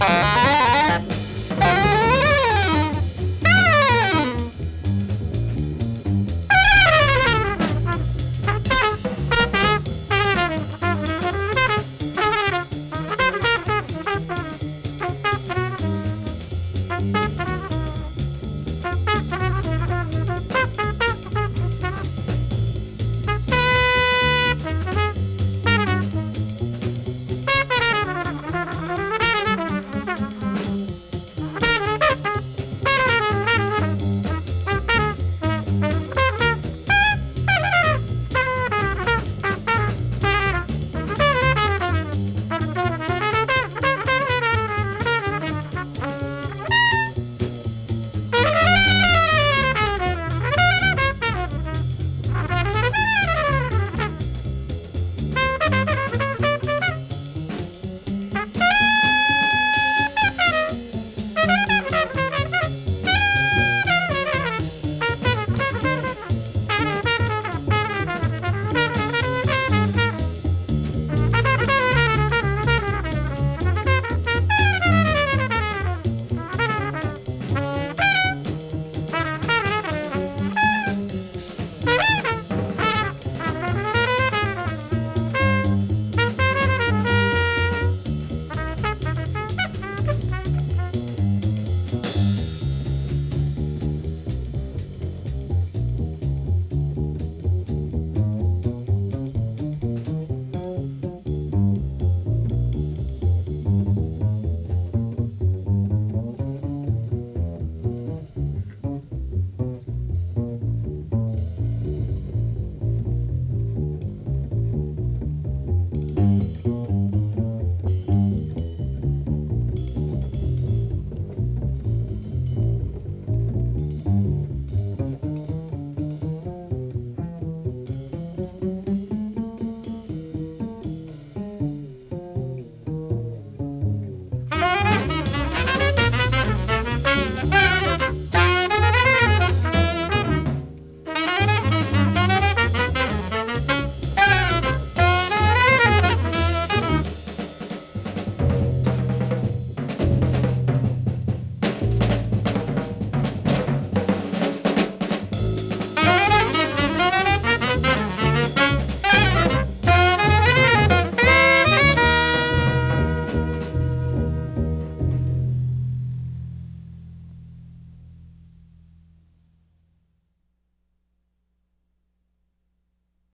Bye.